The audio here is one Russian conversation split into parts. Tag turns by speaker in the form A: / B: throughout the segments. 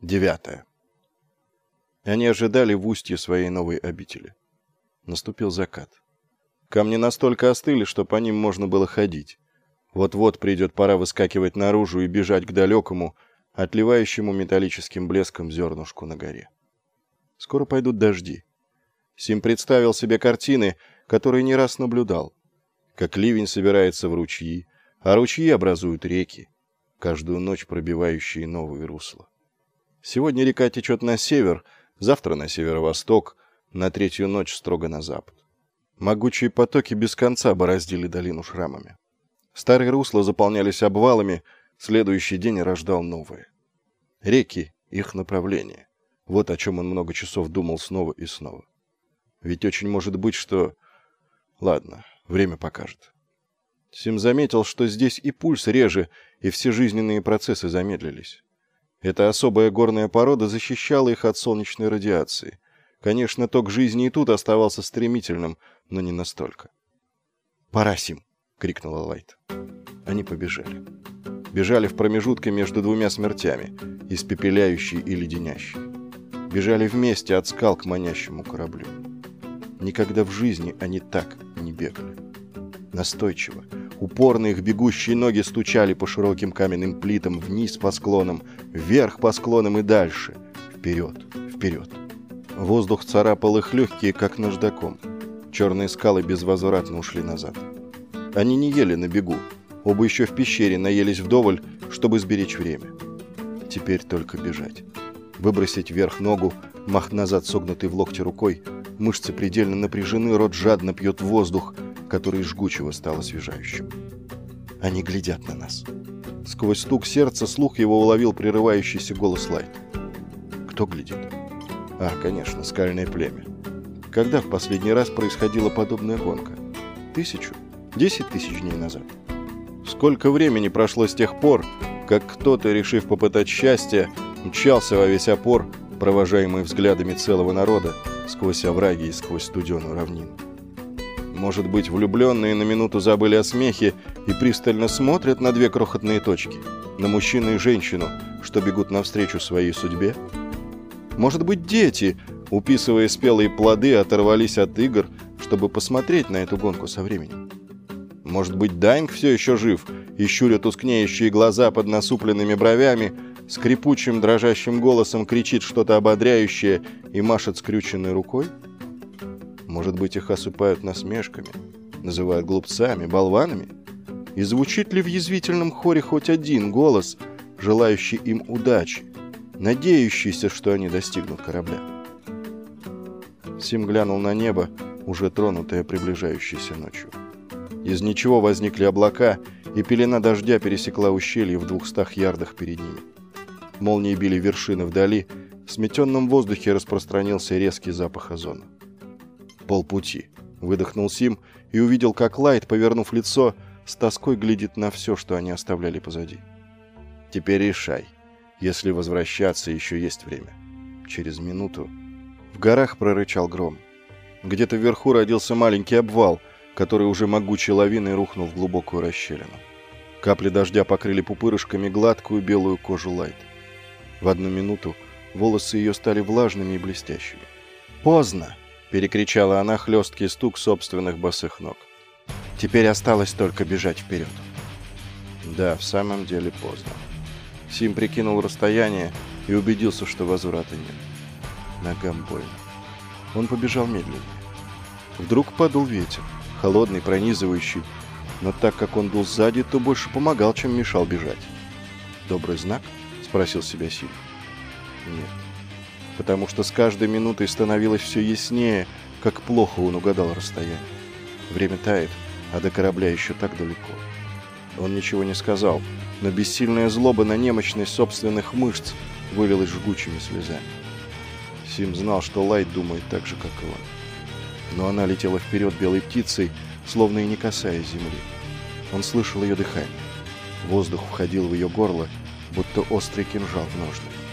A: Девятое. Они ожидали в устье своей новой обители. Наступил закат. Камни настолько остыли, что по ним можно было ходить. Вот-вот придет пора выскакивать наружу и бежать к далекому, отливающему металлическим блеском зернышку на горе. Скоро пойдут дожди. Сим представил себе картины, которые не раз наблюдал. Как ливень собирается в ручьи, а ручьи образуют реки, каждую ночь пробивающие новые русла. Сегодня река течет на север, завтра на северо-восток, на третью ночь строго на запад. Могучие потоки без конца бороздили долину шрамами. Старые русла заполнялись обвалами, следующий день рождал новые. Реки — их направление. Вот о чем он много часов думал снова и снова. Ведь очень может быть, что... Ладно, время покажет. Сим заметил, что здесь и пульс реже, и все жизненные процессы замедлились. Эта особая горная порода защищала их от солнечной радиации. Конечно, ток жизни и тут оставался стремительным, но не настолько. «Пора, Сим!» — крикнула Лайт. Они побежали. Бежали в промежутке между двумя смертями, испепеляющей и леденящей. Бежали вместе от скал к манящему кораблю. Никогда в жизни они так не бегали. Настойчиво, Упорно их бегущие ноги стучали по широким каменным плитам вниз по склонам, вверх по склонам и дальше. Вперед, вперед. Воздух царапал их легкие, как наждаком. Черные скалы безвозвратно ушли назад. Они не ели на бегу. Оба еще в пещере наелись вдоволь, чтобы сберечь время. Теперь только бежать. Выбросить вверх ногу, мах назад согнутый в локте рукой. Мышцы предельно напряжены, рот жадно пьет воздух, который жгучего стал освежающим. Они глядят на нас. Сквозь стук сердца слух его уловил прерывающийся голос Лайт. Кто глядит? А, конечно, скальное племя. Когда в последний раз происходила подобная гонка? Тысячу? Десять тысяч дней назад? Сколько времени прошло с тех пор, как кто-то, решив попытать счастье, мчался во весь опор, провожаемый взглядами целого народа, сквозь овраги и сквозь студеную равнину? Может быть, влюбленные на минуту забыли о смехе и пристально смотрят на две крохотные точки, на мужчину и женщину, что бегут навстречу своей судьбе? Может быть, дети, уписывая спелые плоды, оторвались от игр, чтобы посмотреть на эту гонку со временем? Может быть, Дайнг все еще жив и, щуря тускнеющие глаза под насупленными бровями, скрипучим дрожащим голосом кричит что-то ободряющее и машет скрюченной рукой? Может быть, их осыпают насмешками, называют глупцами, болванами? И звучит ли в язвительном хоре хоть один голос, желающий им удачи, надеющийся, что они достигнут корабля? Сим глянул на небо, уже тронутое приближающейся ночью. Из ничего возникли облака, и пелена дождя пересекла ущелье в двухстах ярдах перед ними. Молнии били вершины вдали, в сметенном воздухе распространился резкий запах озона полпути. Выдохнул Сим и увидел, как Лайт, повернув лицо, с тоской глядит на все, что они оставляли позади. «Теперь решай. Если возвращаться, еще есть время». Через минуту в горах прорычал гром. Где-то вверху родился маленький обвал, который уже могучей лавиной рухнул в глубокую расщелину. Капли дождя покрыли пупырышками гладкую белую кожу Лайт. В одну минуту волосы ее стали влажными и блестящими. «Поздно!» Перекричала она хлесткий стук собственных босых ног. Теперь осталось только бежать вперед. Да, в самом деле поздно. Сим прикинул расстояние и убедился, что возврата нет. Ногам больно. Он побежал медленнее. Вдруг подул ветер, холодный, пронизывающий, но так как он дул сзади, то больше помогал, чем мешал бежать. «Добрый знак?» — спросил себя Сим. «Нет потому что с каждой минутой становилось все яснее, как плохо он угадал расстояние. Время тает, а до корабля еще так далеко. Он ничего не сказал, но бессильная злоба на немощность собственных мышц вылилась жгучими слезами. Сим знал, что Лайт думает так же, как и он. Но она летела вперед белой птицей, словно и не касаясь земли. Он слышал ее дыхание. Воздух входил в ее горло, будто острый кинжал в ножны.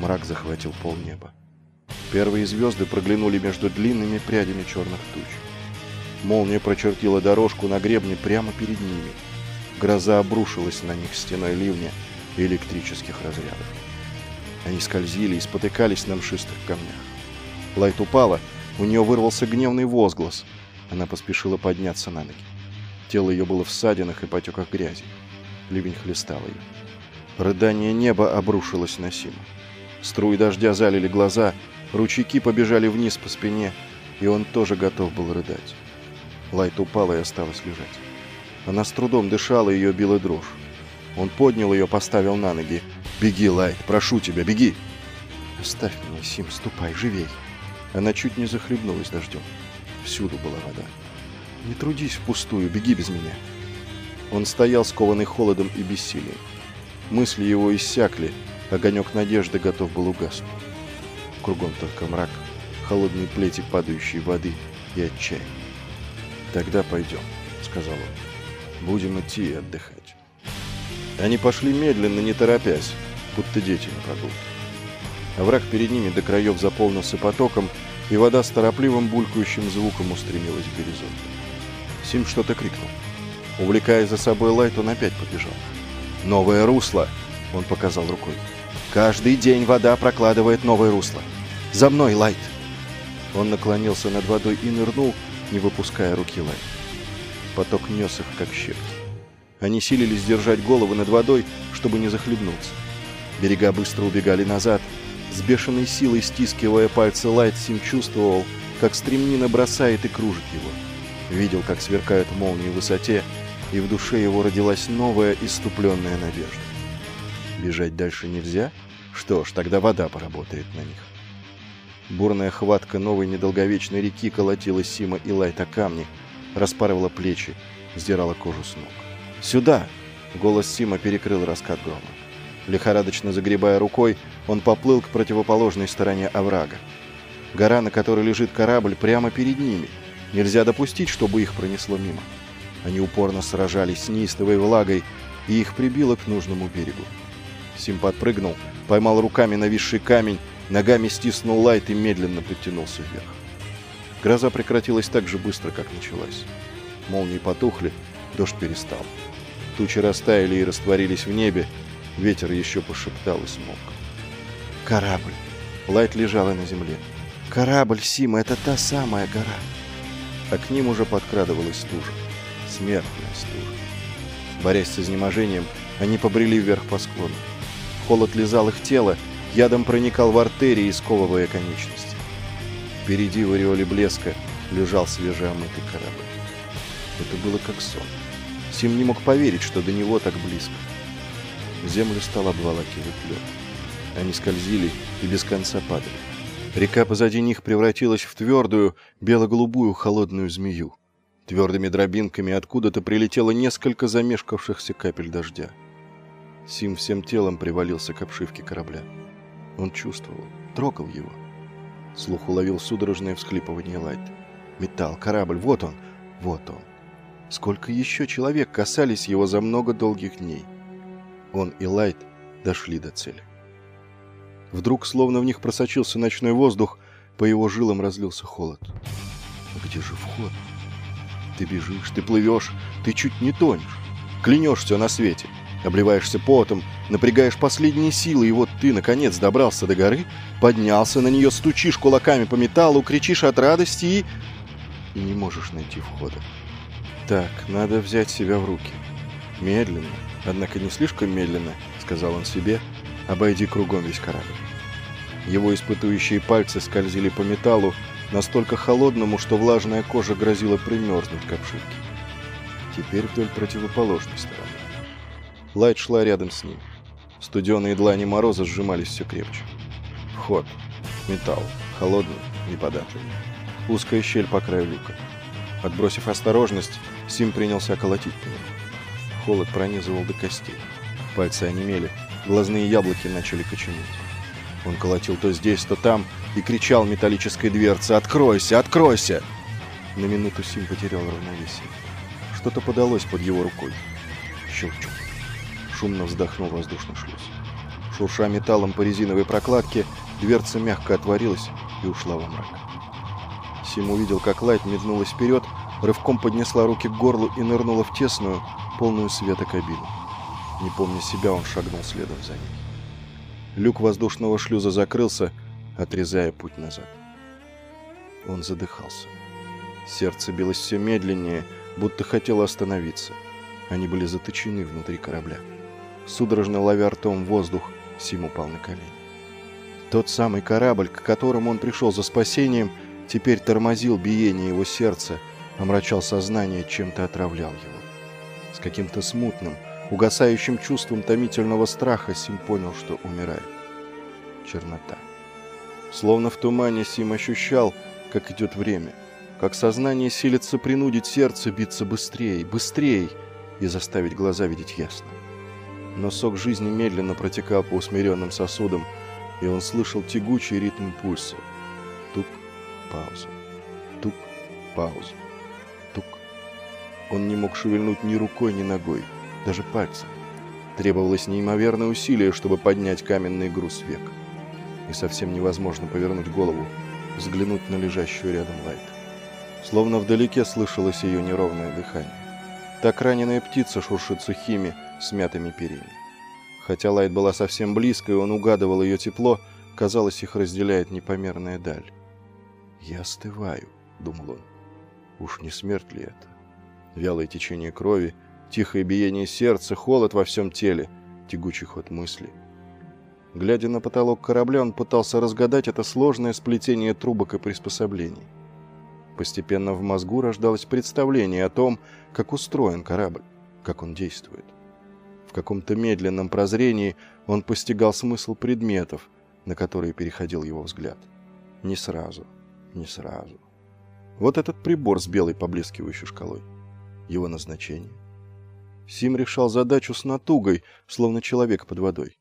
A: Мрак захватил полнеба. Первые звезды проглянули между длинными прядями черных туч. Молния прочертила дорожку на гребне прямо перед ними. Гроза обрушилась на них стеной ливня и электрических разрядов. Они скользили и спотыкались на мшистых камнях. Лайт упала, у нее вырвался гневный возглас. Она поспешила подняться на ноги. Тело ее было в ссадинах и потеках грязи. Ливень хлестал ее. Рыдание неба обрушилось на Симу. Струи дождя залили глаза, ручейки побежали вниз по спине, и он тоже готов был рыдать. Лайт упала и осталась лежать. Она с трудом дышала, ее била дрожь. Он поднял ее, поставил на ноги. «Беги, Лайт, прошу тебя, беги!» «Оставь меня, Сим, ступай, живей!» Она чуть не захлебнулась дождем. Всюду была вода. «Не трудись впустую, беги без меня!» Он стоял, скованный холодом и бессилием. Мысли его иссякли, огонек надежды готов был угаснуть. Кругом только мрак, холодные плети падающей воды и отчаяние. «Тогда пойдем», — сказал он. «Будем идти и отдыхать». Они пошли медленно, не торопясь, будто дети на прогулке. Овраг перед ними до краев заполнился потоком, и вода с торопливым булькающим звуком устремилась к горизонту. Сим что-то крикнул. Увлекая за собой Лайт, он опять побежал. «Новое русло!» — он показал рукой. «Каждый день вода прокладывает новое русло. За мной, Лайт!» Он наклонился над водой и нырнул, не выпуская руки Лайт. Поток нес их, как щепки. Они силились держать головы над водой, чтобы не захлебнуться. Берега быстро убегали назад. С бешеной силой стискивая пальцы Лайт, Сим чувствовал, как стремнина бросает и кружит его. Видел, как сверкают молнии в высоте, и в душе его родилась новая иступленная надежда. Бежать дальше нельзя? Что ж, тогда вода поработает на них. Бурная хватка новой недолговечной реки колотила Сима и Лайта камни, распарывала плечи, сдирала кожу с ног. «Сюда!» — голос Сима перекрыл раскат грома. Лихорадочно загребая рукой, он поплыл к противоположной стороне оврага. Гора, на которой лежит корабль, прямо перед ними. Нельзя допустить, чтобы их пронесло мимо. Они упорно сражались с неистовой влагой, и их прибило к нужному берегу. Сим подпрыгнул, поймал руками нависший камень, ногами стиснул лайт и медленно подтянулся вверх. Гроза прекратилась так же быстро, как началась. Молнии потухли, дождь перестал. Тучи растаяли и растворились в небе, ветер еще пошептал и смог. «Корабль!» Лайт лежала на земле. «Корабль, Сима, это та самая гора!» А к ним уже подкрадывалась стужа смертная стужа. Борясь с изнеможением, они побрели вверх по склону. Холод лизал их тело, ядом проникал в артерии, сковывая конечности. Впереди в ореоле блеска лежал свежеомытый корабль. Это было как сон. Сим не мог поверить, что до него так близко. Землю стал обволакивать лед. Они скользили и без конца падали. Река позади них превратилась в твердую, бело-голубую холодную змею. Твердыми дробинками откуда-то прилетело несколько замешкавшихся капель дождя. Сим всем телом привалился к обшивке корабля. Он чувствовал, трогал его. Слух уловил судорожное всхлипывание Лайт. Металл, корабль, вот он, вот он. Сколько еще человек касались его за много долгих дней. Он и Лайт дошли до цели. Вдруг, словно в них просочился ночной воздух, по его жилам разлился холод. Где же вход? Ты бежишь, ты плывешь, ты чуть не тонешь. Клянешься на свете, обливаешься потом, напрягаешь последние силы, и вот ты, наконец, добрался до горы, поднялся на нее, стучишь кулаками по металлу, кричишь от радости и... Не можешь найти входа. Так, надо взять себя в руки. Медленно, однако не слишком медленно, сказал он себе, обойди кругом весь корабль. Его испытующие пальцы скользили по металлу, настолько холодному, что влажная кожа грозила примерзнуть к обшивке. Теперь вдоль противоположной стороны. Лайт шла рядом с ним. Студеные длани мороза сжимались все крепче. Вход. Металл. Холодный, неподатливый. Узкая щель по краю люка. Отбросив осторожность, Сим принялся колотить по нему. Холод пронизывал до костей. Пальцы онемели, глазные яблоки начали коченеть. Он колотил то здесь, то там и кричал металлической дверце «Откройся! Откройся!» На минуту Сим потерял равновесие. Что-то подалось под его рукой. Щелчок. Шумно вздохнул воздушный шлюз. Шурша металлом по резиновой прокладке, дверца мягко отворилась и ушла во мрак. Сим увидел, как Лайт меднулась вперед, рывком поднесла руки к горлу и нырнула в тесную, полную света кабину. Не помня себя, он шагнул следом за ней. Люк воздушного шлюза закрылся, отрезая путь назад. Он задыхался. Сердце билось все медленнее, будто хотело остановиться. Они были заточены внутри корабля. Судорожно ловя ртом воздух, Сим упал на колени. Тот самый корабль, к которому он пришел за спасением, теперь тормозил биение его сердца, омрачал сознание, чем-то отравлял его. С каким-то смутным, угасающим чувством томительного страха Сим понял, что умирает. Чернота. Словно в тумане Сим ощущал, как идет время, как сознание силится принудить сердце биться быстрее, быстрее и заставить глаза видеть ясно. Но сок жизни медленно протекал по усмиренным сосудам, и он слышал тягучий ритм пульса. Тук, пауза. Тук, пауза. Тук. Он не мог шевельнуть ни рукой, ни ногой, даже пальцем. Требовалось неимоверное усилие, чтобы поднять каменный груз век. И совсем невозможно повернуть голову, взглянуть на лежащую рядом Лайт. Словно вдалеке слышалось ее неровное дыхание. Так раненая птица шуршит сухими, смятыми перьями. Хотя Лайт была совсем близко, и он угадывал ее тепло, казалось, их разделяет непомерная даль. «Я остываю», — думал он. «Уж не смерть ли это? Вялое течение крови, тихое биение сердца, холод во всем теле, тягучий ход мысли». Глядя на потолок корабля, он пытался разгадать это сложное сплетение трубок и приспособлений. Постепенно в мозгу рождалось представление о том, как устроен корабль, как он действует. В каком-то медленном прозрении он постигал смысл предметов, на которые переходил его взгляд. Не сразу, не сразу. Вот этот прибор с белой поблескивающей шкалой. Его назначение. Сим решал задачу с натугой, словно человек под водой.